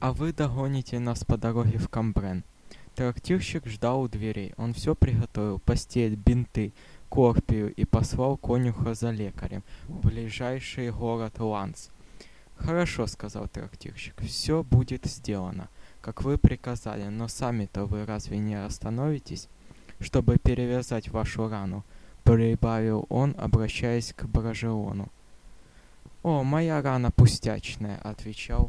а вы догоните нас по дороге в Камбрен. Трактирщик ждал у дверей. Он все приготовил: постель, бинты, корпию и послал конюха за лекарем в ближайший город Ланс. «Хорошо», — сказал трактирщик, — «все будет сделано, как вы приказали, но сами-то вы разве не остановитесь, чтобы перевязать вашу рану?» — прибавил он, обращаясь к Брожеону. «О, моя рана пустячная», — отвечал